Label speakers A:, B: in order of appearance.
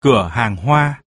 A: cửa hàng hoa.